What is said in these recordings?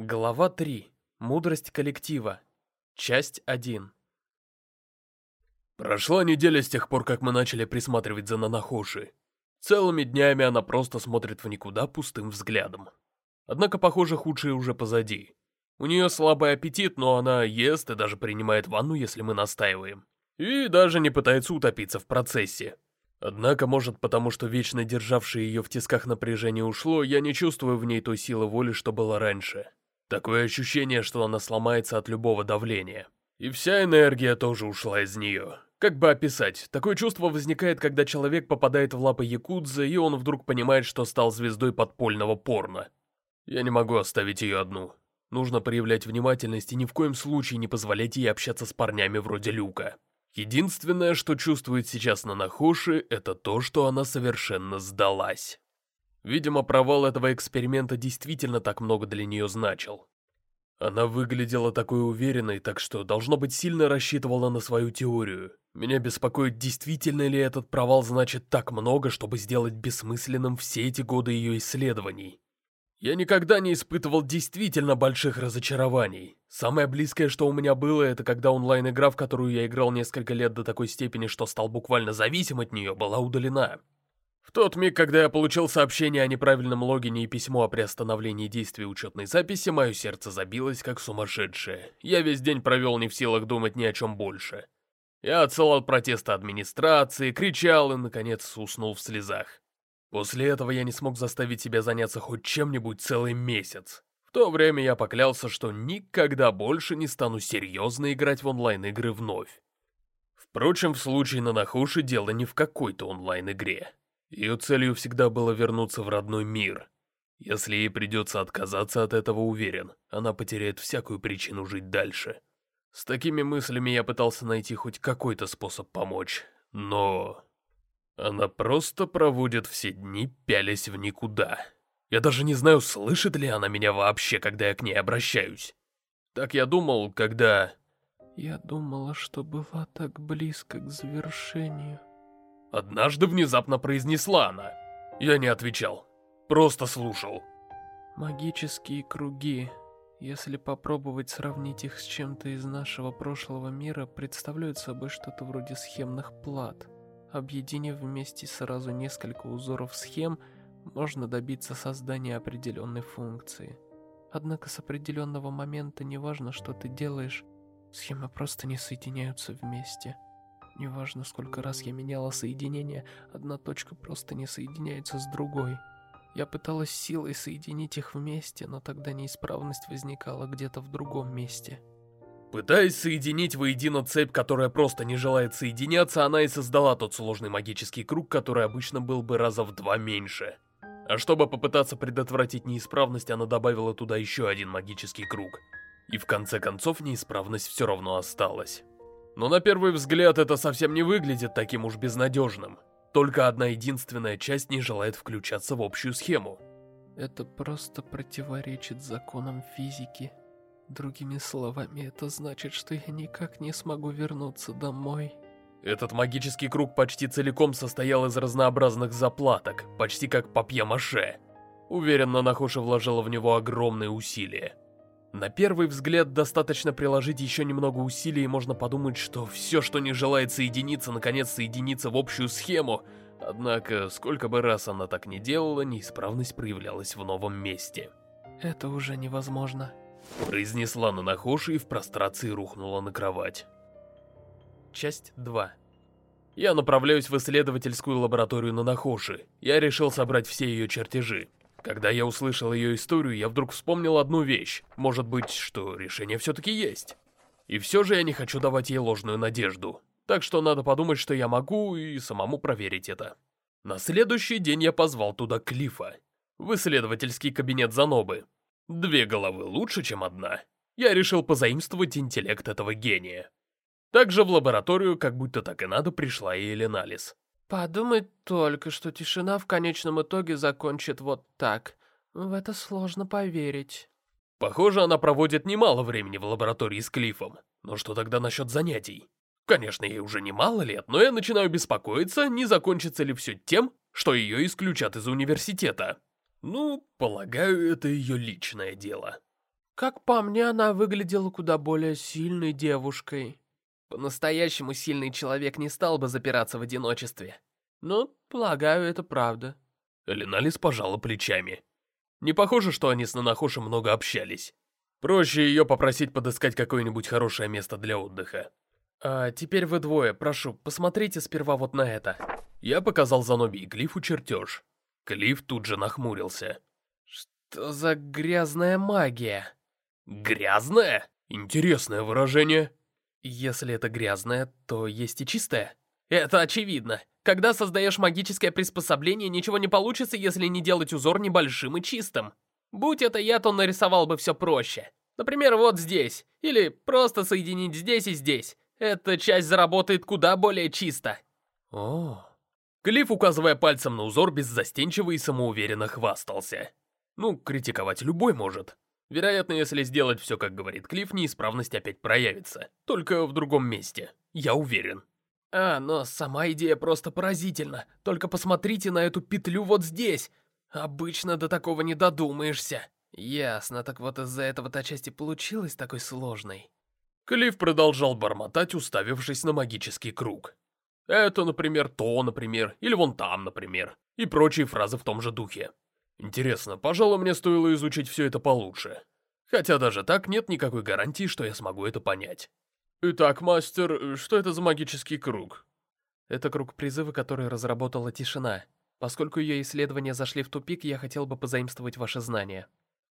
Глава 3. Мудрость коллектива. Часть 1. Прошла неделя с тех пор, как мы начали присматривать за Нанахоши. Целыми днями она просто смотрит в никуда пустым взглядом. Однако, похоже, худшее уже позади. У нее слабый аппетит, но она ест и даже принимает ванну, если мы настаиваем. И даже не пытается утопиться в процессе. Однако, может, потому что вечно державшее ее в тисках напряжение ушло, я не чувствую в ней той силы воли, что было раньше. Такое ощущение, что она сломается от любого давления. И вся энергия тоже ушла из нее. Как бы описать? Такое чувство возникает, когда человек попадает в лапы Якудза, и он вдруг понимает, что стал звездой подпольного порно. Я не могу оставить ее одну. Нужно проявлять внимательность и ни в коем случае не позволять ей общаться с парнями вроде Люка. Единственное, что чувствует сейчас Нанахоши, это то, что она совершенно сдалась. Видимо, провал этого эксперимента действительно так много для нее значил. Она выглядела такой уверенной, так что, должно быть, сильно рассчитывала на свою теорию. Меня беспокоит, действительно ли этот провал значит так много, чтобы сделать бессмысленным все эти годы ее исследований. Я никогда не испытывал действительно больших разочарований. Самое близкое, что у меня было, это когда онлайн-игра, в которую я играл несколько лет до такой степени, что стал буквально зависим от нее, была удалена. В тот миг, когда я получил сообщение о неправильном логине и письмо о приостановлении действия учетной записи, мое сердце забилось как сумасшедшее. Я весь день провел не в силах думать ни о чем больше. Я отсылал протесты администрации, кричал и, наконец, уснул в слезах. После этого я не смог заставить себя заняться хоть чем-нибудь целый месяц. В то время я поклялся, что никогда больше не стану серьезно играть в онлайн-игры вновь. Впрочем, в случае Нанахуши дело не в какой-то онлайн-игре. Ее целью всегда было вернуться в родной мир. Если ей придется отказаться от этого, уверен, она потеряет всякую причину жить дальше. С такими мыслями я пытался найти хоть какой-то способ помочь, но... Она просто проводит все дни, пялясь в никуда. Я даже не знаю, слышит ли она меня вообще, когда я к ней обращаюсь. Так я думал, когда... Я думала, что была так близко к завершению. Однажды внезапно произнесла она. Я не отвечал, просто слушал. Магические круги, если попробовать сравнить их с чем-то из нашего прошлого мира, представляют собой что-то вроде схемных плат. Объединив вместе сразу несколько узоров схем, можно добиться создания определенной функции. Однако с определенного момента неважно, что ты делаешь, схемы просто не соединяются вместе. Неважно, сколько раз я меняла соединение, одна точка просто не соединяется с другой. Я пыталась силой соединить их вместе, но тогда неисправность возникала где-то в другом месте. Пытаясь соединить воедино цепь, которая просто не желает соединяться, она и создала тот сложный магический круг, который обычно был бы раза в два меньше. А чтобы попытаться предотвратить неисправность, она добавила туда еще один магический круг. И в конце концов неисправность все равно осталась. Но на первый взгляд это совсем не выглядит таким уж безнадежным. Только одна единственная часть не желает включаться в общую схему. Это просто противоречит законам физики. Другими словами, это значит, что я никак не смогу вернуться домой. Этот магический круг почти целиком состоял из разнообразных заплаток, почти как папье-маше. Уверенно, Нахоша вложила в него огромные усилия. На первый взгляд, достаточно приложить еще немного усилий, и можно подумать, что все, что не желает соединиться, наконец соединится в общую схему. Однако, сколько бы раз она так не делала, неисправность проявлялась в новом месте. Это уже невозможно. Произнесла Нанахоши и в прострации рухнула на кровать. Часть 2. Я направляюсь в исследовательскую лабораторию Нанахоши. Я решил собрать все ее чертежи. Когда я услышал ее историю, я вдруг вспомнил одну вещь. Может быть, что решение все-таки есть. И все же я не хочу давать ей ложную надежду. Так что надо подумать, что я могу, и самому проверить это. На следующий день я позвал туда Клифа. В исследовательский кабинет Занобы. Две головы лучше, чем одна. Я решил позаимствовать интеллект этого гения. Также в лабораторию, как будто так и надо, пришла и Эленалис. Подумать только, что тишина в конечном итоге закончит вот так. В это сложно поверить. Похоже, она проводит немало времени в лаборатории с Клиффом. Но что тогда насчет занятий? Конечно, ей уже немало лет, но я начинаю беспокоиться, не закончится ли все тем, что ее исключат из университета. Ну, полагаю, это ее личное дело. Как по мне, она выглядела куда более сильной девушкой. По-настоящему сильный человек не стал бы запираться в одиночестве. Ну, полагаю, это правда. Леналис пожала плечами. Не похоже, что они с Нанахоши много общались. Проще ее попросить подыскать какое-нибудь хорошее место для отдыха. А теперь вы двое, прошу, посмотрите сперва вот на это. Я показал Заноби и Клиффу чертеж. Клифф тут же нахмурился. Что за грязная магия? Грязная? Интересное выражение. Если это грязное, то есть и чистое. Это очевидно. Когда создаешь магическое приспособление, ничего не получится, если не делать узор небольшим и чистым. Будь это я, то нарисовал бы все проще. Например, вот здесь. Или просто соединить здесь и здесь. Эта часть заработает куда более чисто. О. Клифф, указывая пальцем на узор, беззастенчиво и самоуверенно хвастался. Ну, критиковать любой может. Вероятно, если сделать все, как говорит Клифф, неисправность опять проявится. Только в другом месте. Я уверен. А, но сама идея просто поразительна. Только посмотрите на эту петлю вот здесь. Обычно до такого не додумаешься. Ясно, так вот из-за этого та часть и получилась такой сложной. Клифф продолжал бормотать, уставившись на магический круг. Это, например, то, например, или вон там, например, и прочие фразы в том же духе. Интересно, пожалуй, мне стоило изучить все это получше. Хотя даже так нет никакой гарантии, что я смогу это понять. Итак, мастер, что это за магический круг? Это круг призыва, который разработала Тишина. Поскольку ее исследования зашли в тупик, я хотел бы позаимствовать ваши знания.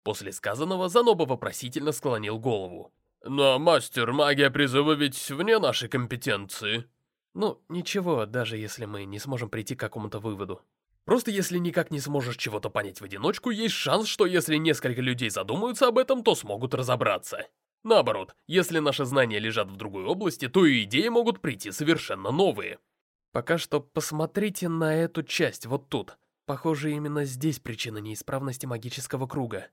После сказанного Заноба вопросительно склонил голову. «Но, мастер, магия призыва ведь вне нашей компетенции». «Ну, ничего, даже если мы не сможем прийти к какому-то выводу». Просто если никак не сможешь чего-то понять в одиночку, есть шанс, что если несколько людей задумаются об этом, то смогут разобраться. Наоборот, если наши знания лежат в другой области, то и идеи могут прийти совершенно новые. Пока что посмотрите на эту часть вот тут. Похоже, именно здесь причина неисправности магического круга.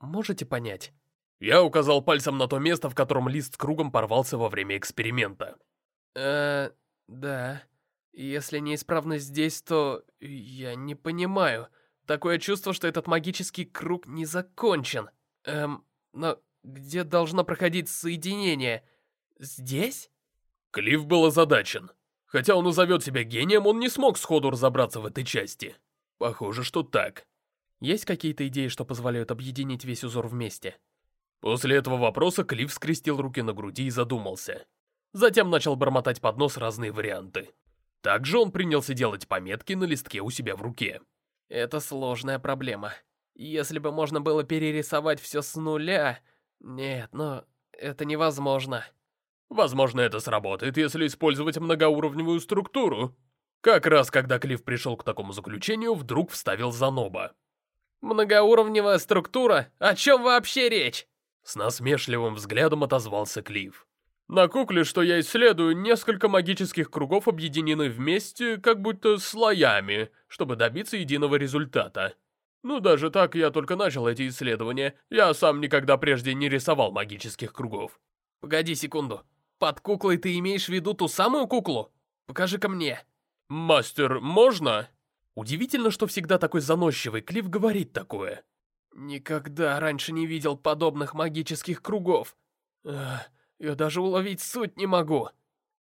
Можете понять? Я указал пальцем на то место, в котором лист с кругом порвался во время эксперимента. Э, да. Если неисправность здесь, то... Я не понимаю. Такое чувство, что этот магический круг не закончен. Эм, но где должно проходить соединение? Здесь? Клифф был озадачен. Хотя он назовет себя гением, он не смог сходу разобраться в этой части. Похоже, что так. Есть какие-то идеи, что позволяют объединить весь узор вместе? После этого вопроса Клифф скрестил руки на груди и задумался. Затем начал бормотать под нос разные варианты. Также он принялся делать пометки на листке у себя в руке. Это сложная проблема. Если бы можно было перерисовать все с нуля... Нет, но это невозможно. Возможно, это сработает, если использовать многоуровневую структуру. Как раз когда Клифф пришел к такому заключению, вдруг вставил Заноба. Многоуровневая структура? О чем вообще речь? С насмешливым взглядом отозвался Клифф. На кукле, что я исследую, несколько магических кругов объединены вместе, как будто слоями, чтобы добиться единого результата. Ну, даже так я только начал эти исследования. Я сам никогда прежде не рисовал магических кругов. Погоди секунду. Под куклой ты имеешь в виду ту самую куклу? Покажи-ка мне. Мастер, можно? Удивительно, что всегда такой заносчивый Клифф говорит такое. Никогда раньше не видел подобных магических кругов. Эх, я даже уловить суть не могу.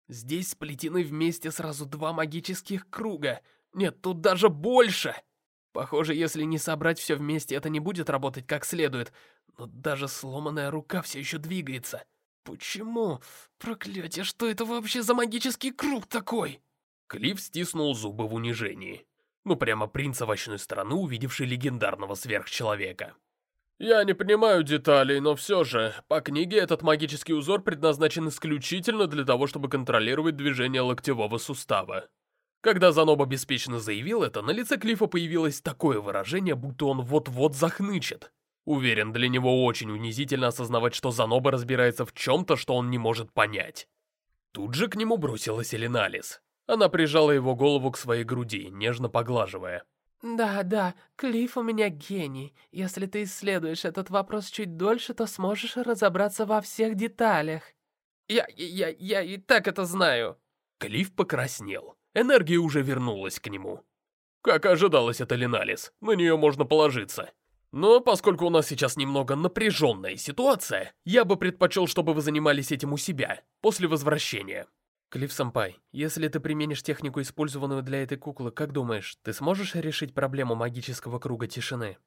Здесь сплетены вместе сразу два магических круга. Нет, тут даже больше. Похоже, если не собрать все вместе, это не будет работать как следует. Но даже сломанная рука все еще двигается. Почему? Проклятие, что это вообще за магический круг такой? Клифф стиснул зубы в унижении. Ну прямо принц овощной страны, увидевший легендарного сверхчеловека. Я не понимаю деталей, но все же, по книге этот магический узор предназначен исключительно для того, чтобы контролировать движение локтевого сустава. Когда Заноба беспечно заявил это, на лице Клифа появилось такое выражение, будто он вот-вот захнычет. Уверен, для него очень унизительно осознавать, что Заноба разбирается в чем-то, что он не может понять. Тут же к нему бросилась Элиналис. Она прижала его голову к своей груди, нежно поглаживая. «Да, да, Клифф у меня гений. Если ты исследуешь этот вопрос чуть дольше, то сможешь разобраться во всех деталях». «Я, я, я и так это знаю». Клифф покраснел. Энергия уже вернулась к нему. Как ожидалось от Элиналис, на нее можно положиться. Но поскольку у нас сейчас немного напряженная ситуация, я бы предпочел, чтобы вы занимались этим у себя, после возвращения. Клифф-сэмпай, если ты применишь технику, использованную для этой куклы, как думаешь, ты сможешь решить проблему магического круга тишины?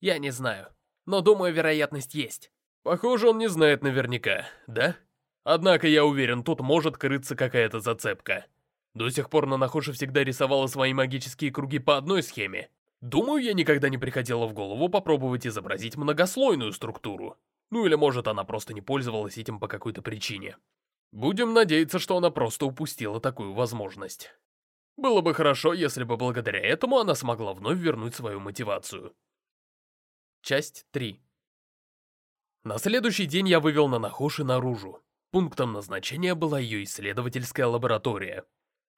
Я не знаю, но думаю, вероятность есть. Похоже, он не знает наверняка, да? Однако я уверен, тут может крыться какая-то зацепка. До сих пор Нанахоши всегда рисовала свои магические круги по одной схеме, Думаю, я никогда не приходило в голову попробовать изобразить многослойную структуру. Ну или может она просто не пользовалась этим по какой-то причине. Будем надеяться, что она просто упустила такую возможность. Было бы хорошо, если бы благодаря этому она смогла вновь вернуть свою мотивацию. Часть 3 На следующий день я вывел Нанахоши наружу. Пунктом назначения была ее исследовательская лаборатория.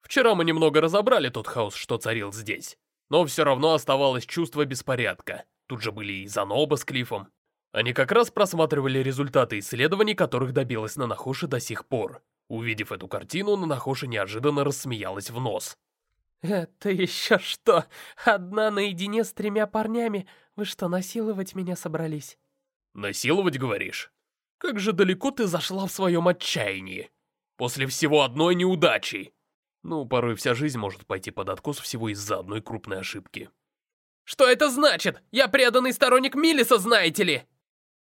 Вчера мы немного разобрали тот хаос, что царил здесь. Но все равно оставалось чувство беспорядка. Тут же были и Заноба с Клифом. Они как раз просматривали результаты исследований, которых добилась Нанахоши до сих пор. Увидев эту картину, Нанахоши неожиданно рассмеялась в нос. «Это еще что? Одна наедине с тремя парнями? Вы что, насиловать меня собрались?» «Насиловать, говоришь? Как же далеко ты зашла в своем отчаянии? После всего одной неудачи!» Ну, порой вся жизнь может пойти под откос всего из-за одной крупной ошибки. «Что это значит? Я преданный сторонник Милиса, знаете ли!»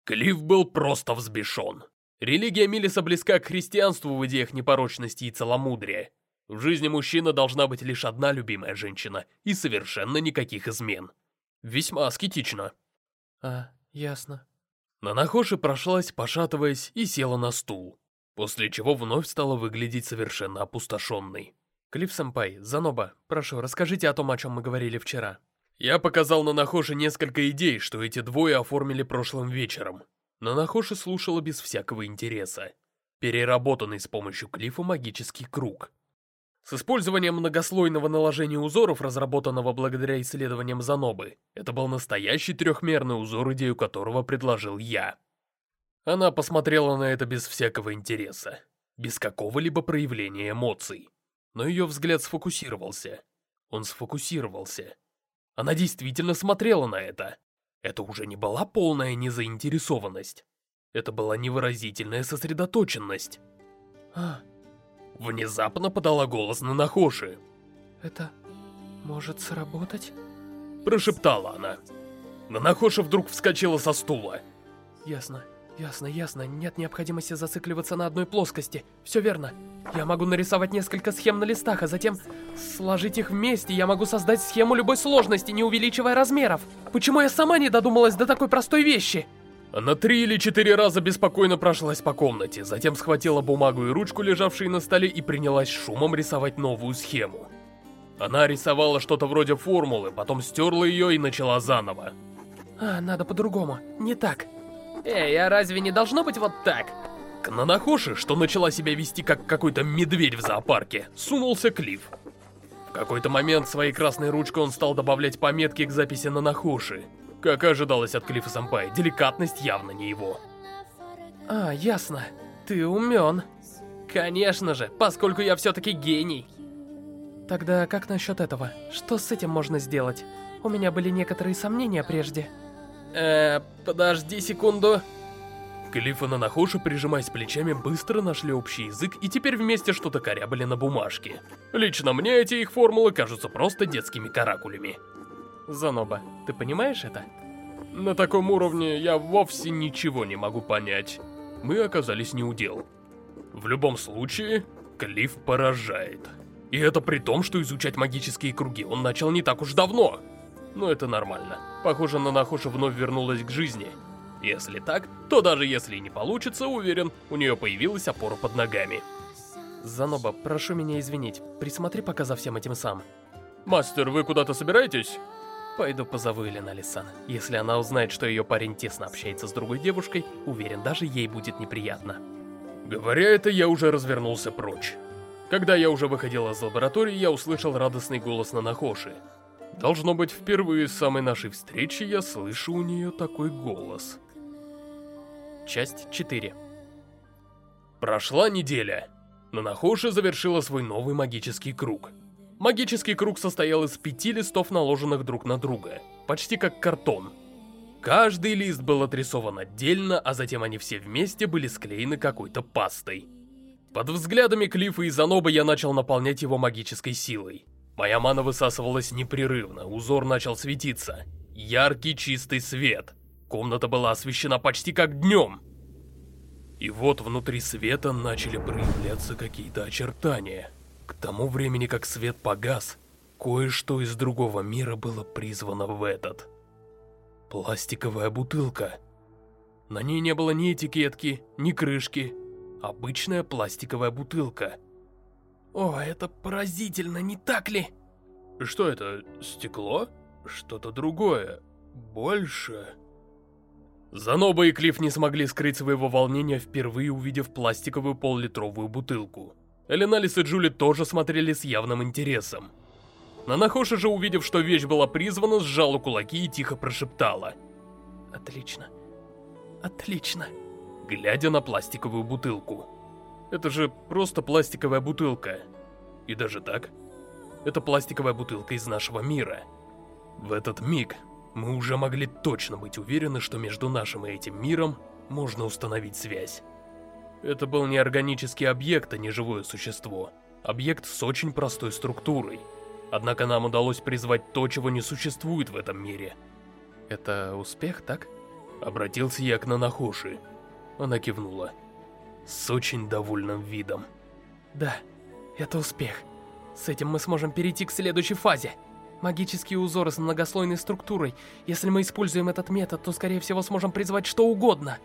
Клифф был просто взбешен. Религия Милиса близка к христианству в идеях непорочности и целомудрия. В жизни мужчины должна быть лишь одна любимая женщина и совершенно никаких измен. Весьма аскетично. А, ясно. Нанахоши прошлась, пошатываясь, и села на стул, после чего вновь стала выглядеть совершенно опустошенной. Клифф-сэмпай, Заноба, прошу, расскажите о том, о чем мы говорили вчера. Я показал Нанахоши несколько идей, что эти двое оформили прошлым вечером. Нанахоши слушала без всякого интереса. Переработанный с помощью Клиффа магический круг. С использованием многослойного наложения узоров, разработанного благодаря исследованиям Занобы, это был настоящий трехмерный узор, идею которого предложил я. Она посмотрела на это без всякого интереса, без какого-либо проявления эмоций но ее взгляд сфокусировался. Он сфокусировался. Она действительно смотрела на это. Это уже не была полная незаинтересованность. Это была невыразительная сосредоточенность. А, Внезапно подала голос на Нахоши. это может сработать? Прошептала она. Нанахоша вдруг вскочила со стула. Ясно. Ясно, ясно. Нет необходимости зацикливаться на одной плоскости. Все верно. Я могу нарисовать несколько схем на листах, а затем сложить их вместе. Я могу создать схему любой сложности, не увеличивая размеров. Почему я сама не додумалась до такой простой вещи? Она три или четыре раза беспокойно прошлась по комнате, затем схватила бумагу и ручку, лежавшие на столе, и принялась шумом рисовать новую схему. Она рисовала что-то вроде формулы, потом стерла ее и начала заново. А, надо по-другому. Не так. Эй, а разве не должно быть вот так? К Нанахоши, что начала себя вести как какой-то медведь в зоопарке, сунулся Клифф. В какой-то момент своей красной ручкой он стал добавлять пометки к записи Нанахоши. Как и ожидалось от Клиффа Сампай, деликатность явно не его. А, ясно. Ты умен. Конечно же, поскольку я все-таки гений. Тогда как насчет этого? Что с этим можно сделать? У меня были некоторые сомнения прежде. Э, подожди секунду. Клифф и Нанахоши, прижимаясь плечами, быстро нашли общий язык и теперь вместе что-то корябали на бумажке. Лично мне эти их формулы кажутся просто детскими каракулями. Заноба, ты понимаешь это? На таком уровне я вовсе ничего не могу понять. Мы оказались не у дел. В любом случае, Клифф поражает. И это при том, что изучать магические круги он начал не так уж давно. Но это нормально. Похоже, Нанахоша вновь вернулась к жизни. Если так, то даже если не получится, уверен, у нее появилась опора под ногами. Заноба, прошу меня извинить. Присмотри пока за всем этим сам. Мастер, вы куда-то собираетесь? Пойду позову Элена Лисан. Если она узнает, что ее парень тесно общается с другой девушкой, уверен, даже ей будет неприятно. Говоря это, я уже развернулся прочь. Когда я уже выходил из лаборатории, я услышал радостный голос Нанахоши. Должно быть, впервые с самой нашей встречи я слышу у нее такой голос. Часть 4 Прошла неделя. Нанахоши завершила свой новый магический круг. Магический круг состоял из пяти листов, наложенных друг на друга, почти как картон. Каждый лист был отрисован отдельно, а затем они все вместе были склеены какой-то пастой. Под взглядами Клиффа и Заноба я начал наполнять его магической силой. Моя мана высасывалась непрерывно, узор начал светиться. Яркий чистый свет. Комната была освещена почти как днем. И вот внутри света начали проявляться какие-то очертания. К тому времени, как свет погас, кое-что из другого мира было призвано в этот. Пластиковая бутылка. На ней не было ни этикетки, ни крышки. Обычная пластиковая бутылка. О, это поразительно, не так ли? Что это, стекло? Что-то другое. Больше... Заноба и Клифф не смогли скрыть своего волнения, впервые увидев пластиковую поллитровую бутылку. Эленалис и Джули тоже смотрели с явным интересом. Нанахоша же, увидев, что вещь была призвана, сжала кулаки и тихо прошептала. «Отлично. Отлично». Глядя на пластиковую бутылку. Это же просто пластиковая бутылка. И даже так, это пластиковая бутылка из нашего мира. В этот миг мы уже могли точно быть уверены, что между нашим и этим миром можно установить связь. Это был не органический объект, а не живое существо. Объект с очень простой структурой. Однако нам удалось призвать то, чего не существует в этом мире. Это успех, так? Обратился я к Нанахоши. Она кивнула. С очень довольным видом. Да, это успех. С этим мы сможем перейти к следующей фазе. Магические узоры с многослойной структурой. Если мы используем этот метод, то скорее всего сможем призвать что угодно.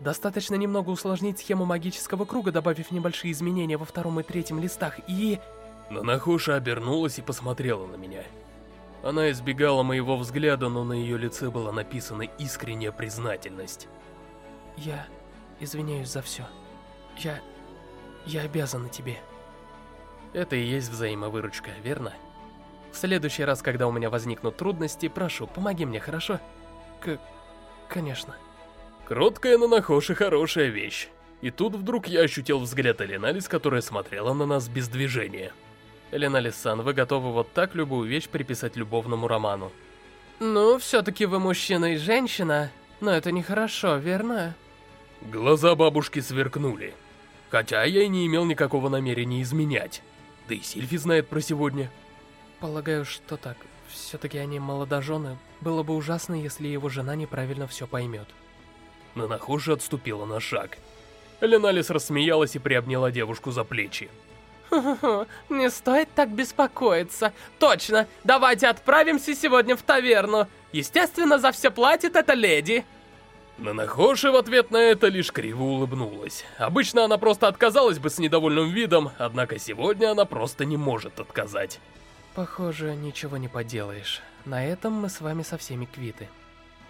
Достаточно немного усложнить схему магического круга, добавив небольшие изменения во втором и третьем листах, и... Нанахуша обернулась и посмотрела на меня. Она избегала моего взгляда, но на ее лице была написана искренняя признательность. Я извиняюсь за все. Я... я обязана тебе. Это и есть взаимовыручка, верно? В следующий раз, когда у меня возникнут трудности, прошу, помоги мне, хорошо? К... конечно. Кроткая на Нахоши хорошая вещь. И тут вдруг я ощутил взгляд Эленалис, которая смотрела на нас без движения. Эленалис-сан, вы готовы вот так любую вещь приписать любовному роману? Ну, все-таки вы мужчина и женщина, но это нехорошо, верно? Глаза бабушки сверкнули. Хотя я и не имел никакого намерения изменять. Да и Сильфи знает про сегодня. Полагаю, что так. Все-таки они молодожены. Было бы ужасно, если его жена неправильно все поймет. Нанахожа отступила на шаг. Леналис рассмеялась и приобняла девушку за плечи. не стоит так беспокоиться. Точно, давайте отправимся сегодня в таверну. Естественно, за все платит эта леди. Нанахоши в ответ на это лишь криво улыбнулась. Обычно она просто отказалась бы с недовольным видом, однако сегодня она просто не может отказать. Похоже, ничего не поделаешь. На этом мы с вами со всеми квиты.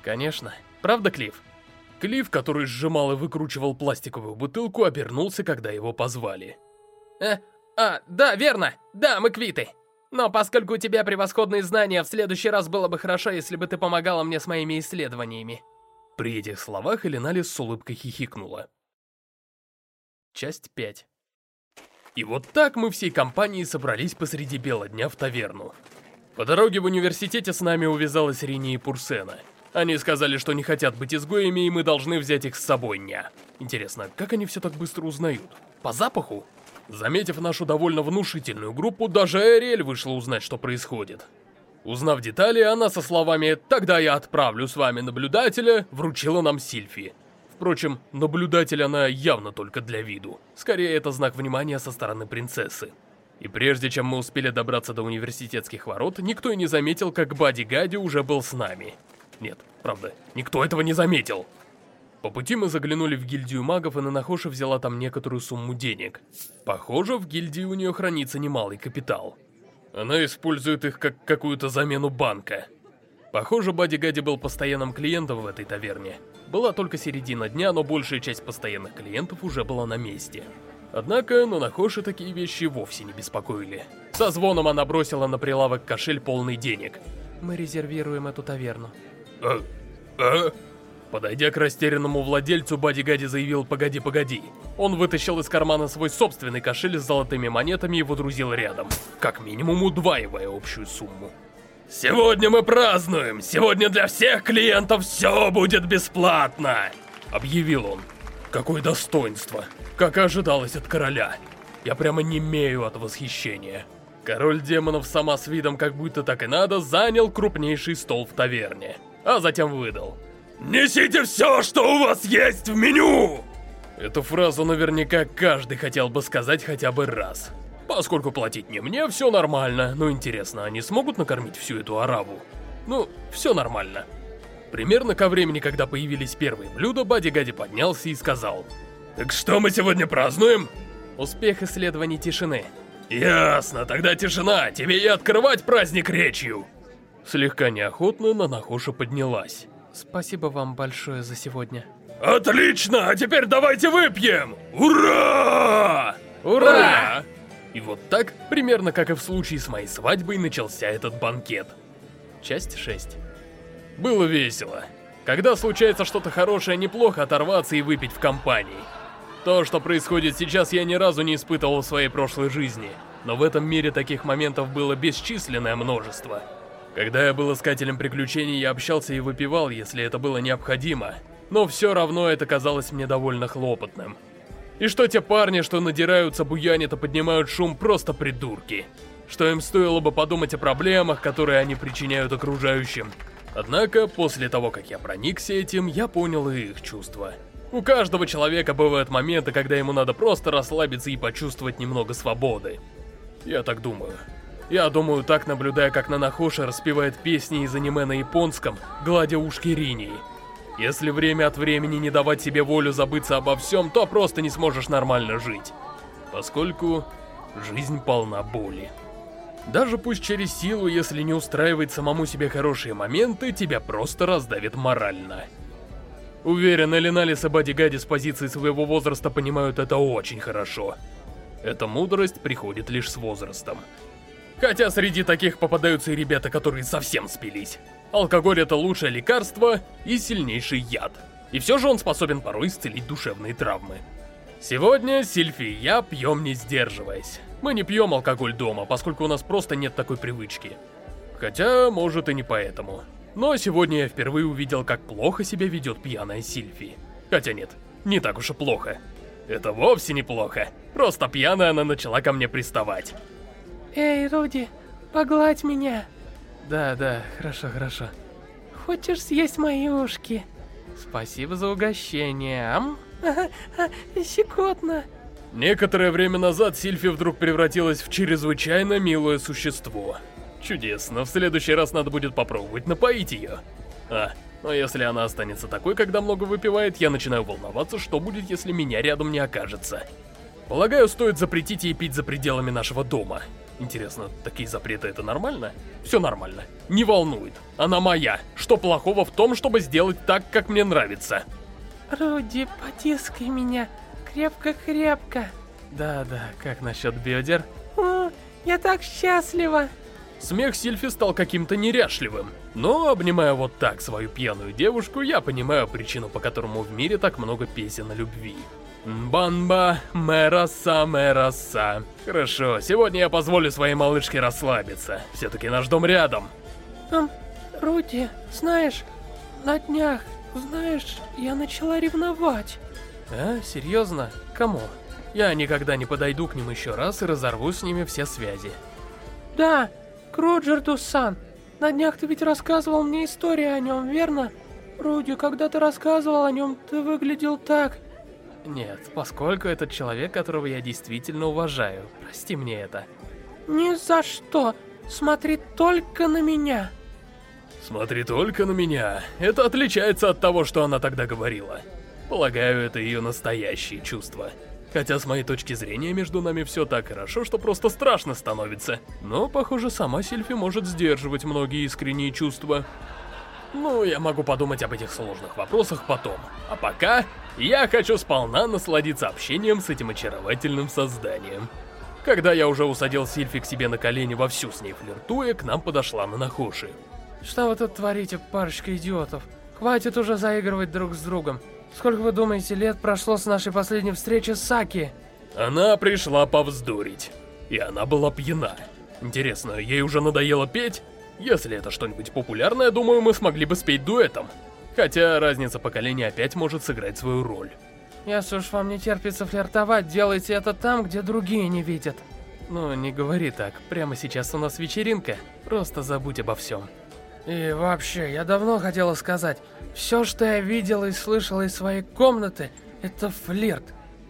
Конечно. Правда, Клифф? Клифф, который сжимал и выкручивал пластиковую бутылку, обернулся, когда его позвали. Э, а, да, верно. Да, мы квиты. Но поскольку у тебя превосходные знания, в следующий раз было бы хорошо, если бы ты помогала мне с моими исследованиями. При этих словах Эленалис с улыбкой хихикнула. Часть 5 и вот так мы всей компанией собрались посреди бела дня в таверну. По дороге в университете с нами увязалась Рини и Пурсена. Они сказали, что не хотят быть изгоями, и мы должны взять их с собой дня. Интересно, как они все так быстро узнают? По запаху? Заметив нашу довольно внушительную группу, даже Эриэль вышла узнать, что происходит. Узнав детали, она со словами «Тогда я отправлю с вами наблюдателя» вручила нам Сильфи. Впрочем, наблюдатель она явно только для виду. Скорее, это знак внимания со стороны принцессы. И прежде чем мы успели добраться до университетских ворот, никто и не заметил, как Бади Гади уже был с нами. Нет, правда, никто этого не заметил. По пути мы заглянули в гильдию магов, и Нанахоша взяла там некоторую сумму денег. Похоже, в гильдии у нее хранится немалый капитал. Она использует их как какую-то замену банка. Похоже, Бади Гади был постоянным клиентом в этой таверне. Была только середина дня, но большая часть постоянных клиентов уже была на месте. Однако Нанахоши такие вещи вовсе не беспокоили. Со звоном она бросила на прилавок кошель полный денег. Мы резервируем эту таверну. А? А? Подойдя к растерянному владельцу, Бади Гади заявил «Погоди, погоди». Он вытащил из кармана свой собственный кошель с золотыми монетами и водрузил рядом, как минимум удваивая общую сумму. Сегодня мы празднуем! Сегодня для всех клиентов все будет бесплатно!» Объявил он. Какое достоинство! Как и ожидалось от короля. Я прямо немею от восхищения. Король демонов сама с видом как будто так и надо занял крупнейший стол в таверне. А затем выдал. «Несите все, что у вас есть в меню!» Эту фразу наверняка каждый хотел бы сказать хотя бы раз. Поскольку платить не мне, все нормально. Но интересно, они смогут накормить всю эту араву? Ну, все нормально. Примерно ко времени, когда появились первые блюда, Бади Гади поднялся и сказал. «Так что мы сегодня празднуем?» Успех исследований тишины. «Ясно, тогда тишина, тебе и открывать праздник речью!» Слегка неохотно Нанахоша поднялась. Спасибо вам большое за сегодня. Отлично, а теперь давайте выпьем! Ура! Ура! И вот так, примерно как и в случае с моей свадьбой, начался этот банкет. Часть 6. Было весело. Когда случается что-то хорошее, неплохо оторваться и выпить в компании. То, что происходит сейчас, я ни разу не испытывал в своей прошлой жизни. Но в этом мире таких моментов было бесчисленное множество. Когда я был искателем приключений, я общался и выпивал, если это было необходимо. Но все равно это казалось мне довольно хлопотным. И что те парни, что надираются, буянят и поднимают шум, просто придурки. Что им стоило бы подумать о проблемах, которые они причиняют окружающим. Однако, после того, как я проникся этим, я понял и их чувства. У каждого человека бывают моменты, когда ему надо просто расслабиться и почувствовать немного свободы. Я так думаю. Я думаю, так наблюдая, как Нанахоша распевает песни из аниме на японском, гладя ушки Ринии. Если время от времени не давать себе волю забыться обо всем, то просто не сможешь нормально жить. Поскольку жизнь полна боли. Даже пусть через силу, если не устраивать самому себе хорошие моменты, тебя просто раздавит морально. Уверен, Элиналис и Бадигади с позиции своего возраста понимают это очень хорошо. Эта мудрость приходит лишь с возрастом. Хотя среди таких попадаются и ребята, которые совсем спились. Алкоголь это лучшее лекарство и сильнейший яд. И все же он способен порой исцелить душевные травмы. Сегодня Сильфи и я пьем не сдерживаясь. Мы не пьем алкоголь дома, поскольку у нас просто нет такой привычки. Хотя, может и не поэтому. Но сегодня я впервые увидел, как плохо себя ведет пьяная Сильфи. Хотя нет, не так уж и плохо. Это вовсе неплохо. Просто пьяная она начала ко мне приставать. Эй, Руди, погладь меня. Да, да, хорошо, хорошо. Хочешь съесть мои ушки? Спасибо за угощение. Ам? щекотно. Некоторое время назад Сильфи вдруг превратилась в чрезвычайно милое существо. Чудесно, в следующий раз надо будет попробовать напоить ее. А, но если она останется такой, когда много выпивает, я начинаю волноваться, что будет, если меня рядом не окажется. Полагаю, стоит запретить ей пить за пределами нашего дома. Интересно, такие запреты это нормально? Все нормально. Не волнует. Она моя. Что плохого в том, чтобы сделать так, как мне нравится? Руди, потискай меня. Крепко-крепко. Да-да, как насчет бедер? О, я так счастлива. Смех Сильфи стал каким-то неряшливым. Но, обнимая вот так свою пьяную девушку, я понимаю причину, по которому в мире так много песен о любви. Банба, Мераса, Мераса. Хорошо, сегодня я позволю своей малышке расслабиться. Все-таки наш дом рядом. Эм, Руди, знаешь, на днях, знаешь, я начала ревновать. А, серьезно? Кому? Я никогда не подойду к ним еще раз и разорву с ними все связи. Да, к Роджерту-сан. На днях ты ведь рассказывал мне историю о нем, верно? Руди, когда ты рассказывал о нем, ты выглядел так... Нет, поскольку этот человек, которого я действительно уважаю. Прости мне это. Ни за что. Смотри только на меня. Смотри только на меня. Это отличается от того, что она тогда говорила. Полагаю, это ее настоящие чувства. Хотя с моей точки зрения между нами все так хорошо, что просто страшно становится. Но, похоже, сама Сильфи может сдерживать многие искренние чувства. Ну, я могу подумать об этих сложных вопросах потом. А пока я хочу сполна насладиться общением с этим очаровательным созданием. Когда я уже усадил Сильфи к себе на колени вовсю с ней флиртуя, к нам подошла Нанахоши. Что вы тут творите, парочка идиотов? Хватит уже заигрывать друг с другом. Сколько вы думаете, лет прошло с нашей последней встречи с Саки? Она пришла повздорить. И она была пьяна. Интересно, ей уже надоело петь? Если это что-нибудь популярное, думаю, мы смогли бы спеть дуэтом. Хотя разница поколений опять может сыграть свою роль. Если уж вам не терпится флиртовать, делайте это там, где другие не видят. Ну, не говори так. Прямо сейчас у нас вечеринка. Просто забудь обо всем. И вообще, я давно хотела сказать, все, что я видела и слышала из своей комнаты, это флирт.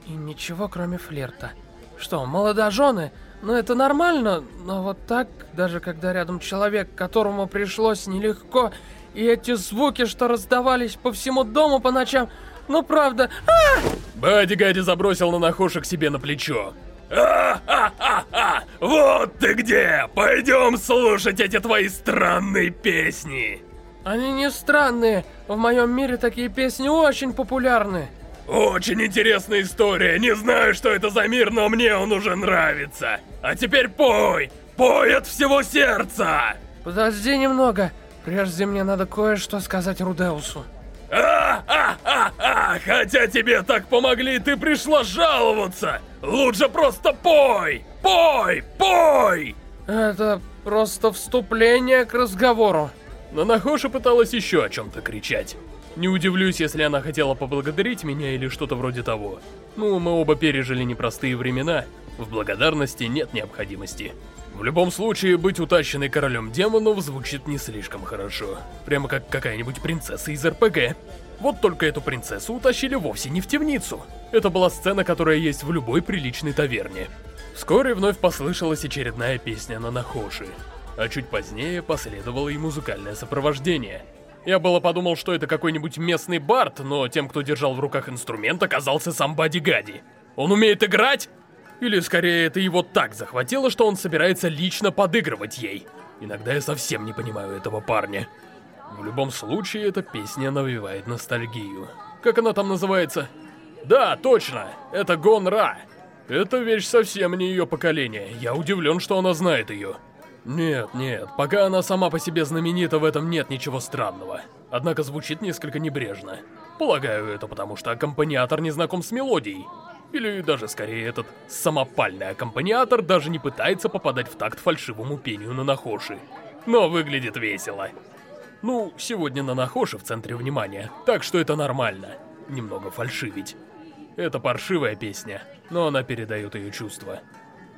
И ничего, кроме флирта. Что, молодожены? Ну это нормально, но вот так, даже когда рядом человек, которому пришлось нелегко, и эти звуки, что раздавались по всему дому по ночам, ну правда... А! Бадди Гадди забросил на Нахоша к себе на плечо. А-а-а-а! Вот ты где! Пойдем слушать эти твои странные песни! Они не странные. В моем мире такие песни очень популярны. Очень интересная история. Не знаю, что это за мир, но мне он уже нравится. А теперь пой! Пой от всего сердца! Подожди немного. Прежде мне надо кое-что сказать Рудеусу. А-а-а-а! Хотя тебе так помогли, ты пришла жаловаться! Лучше просто пой! Пой! Пой! Это просто вступление к разговору. Но Нахоша пыталась еще о чем-то кричать. Не удивлюсь, если она хотела поблагодарить меня или что-то вроде того. Ну, мы оба пережили непростые времена, в благодарности нет необходимости. В любом случае, быть утащенной королем демонов звучит не слишком хорошо. Прямо как какая-нибудь принцесса из РПГ. Вот только эту принцессу утащили вовсе не в темницу. Это была сцена, которая есть в любой приличной таверне. Вскоре вновь послышалась очередная песня на Нахоши. А чуть позднее последовало и музыкальное сопровождение. Я было подумал, что это какой-нибудь местный бард, но тем, кто держал в руках инструмент, оказался сам Бади Гади. Он умеет играть? Или скорее это его так захватило, что он собирается лично подыгрывать ей. Иногда я совсем не понимаю этого парня. В любом случае, эта песня навевает ностальгию. Как она там называется? Да, точно, это Гон Ра. Эта вещь совсем не ее поколение, я удивлен, что она знает ее. Нет, нет, пока она сама по себе знаменита, в этом нет ничего странного. Однако звучит несколько небрежно. Полагаю, это потому что аккомпаниатор не знаком с мелодией. Или даже скорее этот самопальный аккомпаниатор даже не пытается попадать в такт фальшивому пению на Нахоши. Но выглядит весело. Ну, сегодня на Нахоши в центре внимания, так что это нормально. Немного фальшивить. Это паршивая песня, но она передает ее чувства.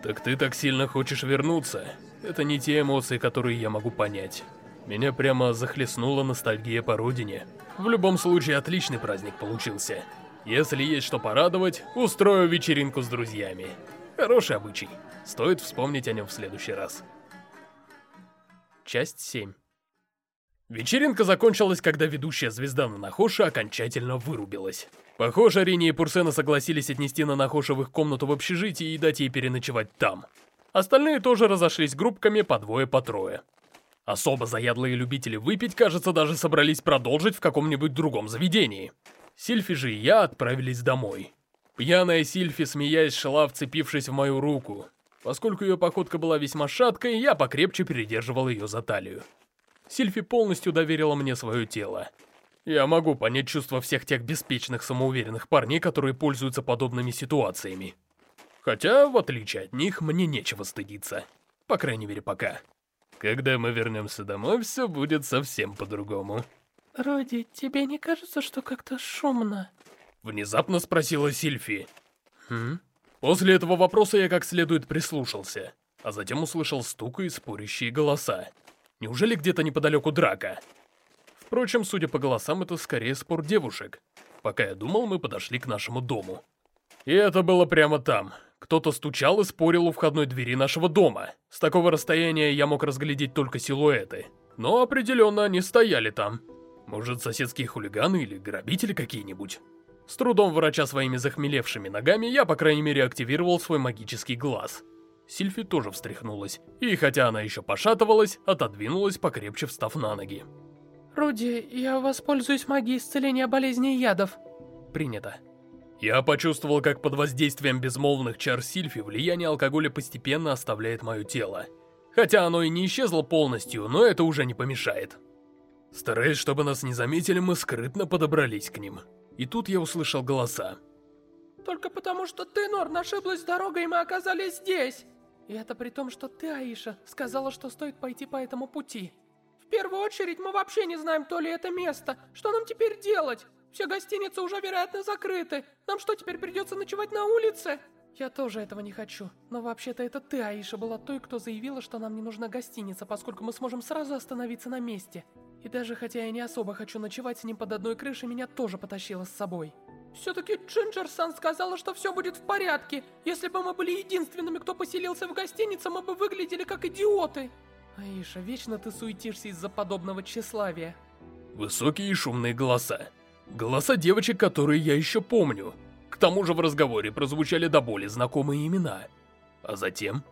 Так ты так сильно хочешь вернуться? Это не те эмоции, которые я могу понять. Меня прямо захлестнула ностальгия по родине. В любом случае, отличный праздник получился. Если есть что порадовать, устрою вечеринку с друзьями. Хороший обычай. Стоит вспомнить о нем в следующий раз. Часть 7 Вечеринка закончилась, когда ведущая звезда Нанахоши окончательно вырубилась. Похоже, Рини и Пурсена согласились отнести Нанахоши в их комнату в общежитии и дать ей переночевать там. Остальные тоже разошлись группками по двое, по трое. Особо заядлые любители выпить, кажется, даже собрались продолжить в каком-нибудь другом заведении. Сильфи же и я отправились домой. Пьяная Сильфи, смеясь, шла, вцепившись в мою руку. Поскольку ее походка была весьма шаткой, я покрепче передерживал ее за талию. Сильфи полностью доверила мне свое тело. Я могу понять чувства всех тех беспечных, самоуверенных парней, которые пользуются подобными ситуациями. Хотя, в отличие от них, мне нечего стыдиться. По крайней мере, пока. Когда мы вернемся домой, все будет совсем по-другому. Роди, тебе не кажется, что как-то шумно? Внезапно спросила Сильфи. Хм? После этого вопроса я как следует прислушался, а затем услышал стук и спорящие голоса. Неужели где-то неподалеку драка? Впрочем, судя по голосам, это скорее спор девушек. Пока я думал, мы подошли к нашему дому. И это было прямо там. Кто-то стучал и спорил у входной двери нашего дома. С такого расстояния я мог разглядеть только силуэты. Но определенно они стояли там. Может, соседские хулиганы или грабители какие-нибудь? С трудом врача своими захмелевшими ногами, я, по крайней мере, активировал свой магический глаз. Сильфи тоже встряхнулась, и хотя она еще пошатывалась, отодвинулась, покрепче встав на ноги. «Руди, я воспользуюсь магией исцеления болезней и ядов». «Принято». Я почувствовал, как под воздействием безмолвных чар Сильфи влияние алкоголя постепенно оставляет мое тело. Хотя оно и не исчезло полностью, но это уже не помешает. Стараясь, чтобы нас не заметили, мы скрытно подобрались к ним. И тут я услышал голоса. «Только потому, что ты, Норн, ошиблась дорогой, и мы оказались здесь!» И это при том, что ты, Аиша, сказала, что стоит пойти по этому пути. В первую очередь, мы вообще не знаем, то ли это место. Что нам теперь делать? Все гостиницы уже, вероятно, закрыты. Нам что, теперь придется ночевать на улице? Я тоже этого не хочу. Но вообще-то это ты, Аиша, была той, кто заявила, что нам не нужна гостиница, поскольку мы сможем сразу остановиться на месте. И даже хотя я не особо хочу ночевать с ним под одной крышей, меня тоже потащила с собой. Все-таки Джинджер-сан сказала, что все будет в порядке. Если бы мы были единственными, кто поселился в гостинице, мы бы выглядели как идиоты. Аиша, вечно ты суетишься из-за подобного тщеславия. Высокие и шумные голоса. Голоса девочек, которые я еще помню. К тому же в разговоре прозвучали до боли знакомые имена. А затем...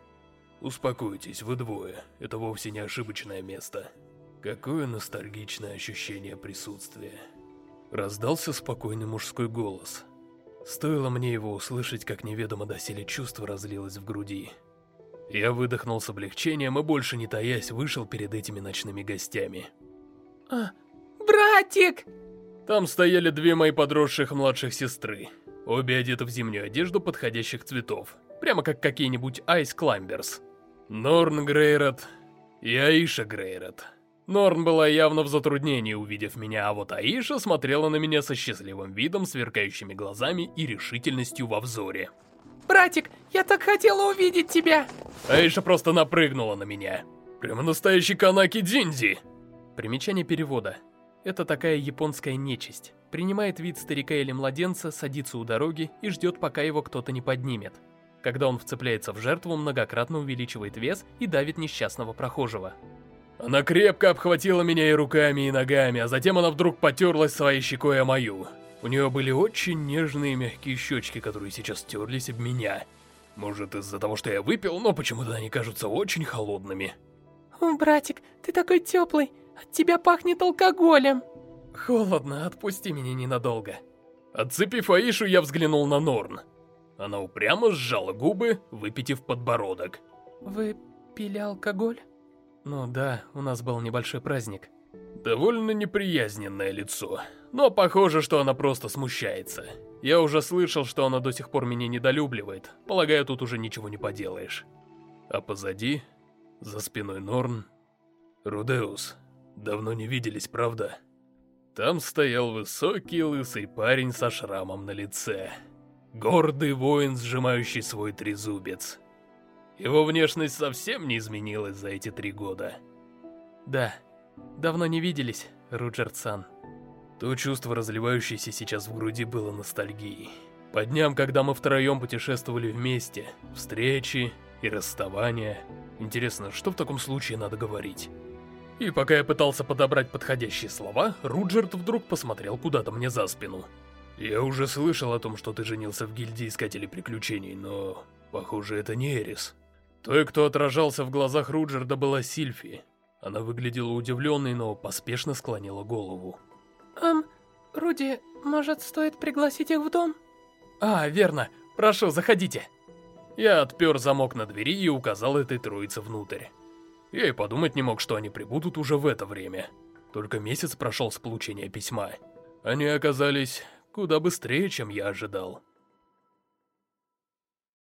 Успокойтесь, вы двое. Это вовсе не ошибочное место. Какое ностальгичное ощущение присутствия. Раздался спокойный мужской голос. Стоило мне его услышать, как неведомо доселе чувство разлилось в груди. Я выдохнул с облегчением и больше не таясь вышел перед этими ночными гостями. А, братик! Там стояли две мои подросших младших сестры. Обе одеты в зимнюю одежду подходящих цветов. Прямо как какие-нибудь Айс Клаймберс. Норн Грейрот и Аиша Грейрот. Норн была явно в затруднении, увидев меня, а вот Аиша смотрела на меня со счастливым видом, сверкающими глазами и решительностью во взоре. «Братик, я так хотела увидеть тебя!» Аиша просто напрыгнула на меня. Прямо настоящий Канаки Дзинзи! Примечание перевода. Это такая японская нечисть. Принимает вид старика или младенца, садится у дороги и ждет, пока его кто-то не поднимет. Когда он вцепляется в жертву, многократно увеличивает вес и давит несчастного прохожего. Она крепко обхватила меня и руками, и ногами, а затем она вдруг потерлась своей щекой о мою. У нее были очень нежные мягкие щечки, которые сейчас терлись об меня. Может, из-за того, что я выпил, но почему-то они кажутся очень холодными. О, братик, ты такой теплый. От тебя пахнет алкоголем. Холодно, отпусти меня ненадолго. Отцепив Аишу, я взглянул на Норн. Она упрямо сжала губы, выпитив подбородок. Вы пили алкоголь? Ну да, у нас был небольшой праздник. Довольно неприязненное лицо, но похоже, что она просто смущается. Я уже слышал, что она до сих пор меня недолюбливает. Полагаю, тут уже ничего не поделаешь. А позади, за спиной Норн... Рудеус, давно не виделись, правда? Там стоял высокий лысый парень со шрамом на лице. Гордый воин, сжимающий свой трезубец. Его внешность совсем не изменилась за эти три года. Да, давно не виделись, Руджерт-сан. То чувство, разливающееся сейчас в груди, было ностальгией. По дням, когда мы втроем путешествовали вместе, встречи и расставания. Интересно, что в таком случае надо говорить? И пока я пытался подобрать подходящие слова, Руджерт вдруг посмотрел куда-то мне за спину. Я уже слышал о том, что ты женился в гильдии Искателей Приключений, но... Похоже, это не Эрис. Той, кто отражался в глазах Руджерда, была Сильфи. Она выглядела удивленной, но поспешно склонила голову. Эм, Руди, может, стоит пригласить их в дом? А, верно. Прошу, заходите. Я отпер замок на двери и указал этой троице внутрь. Я и подумать не мог, что они прибудут уже в это время. Только месяц прошел с получения письма. Они оказались куда быстрее, чем я ожидал.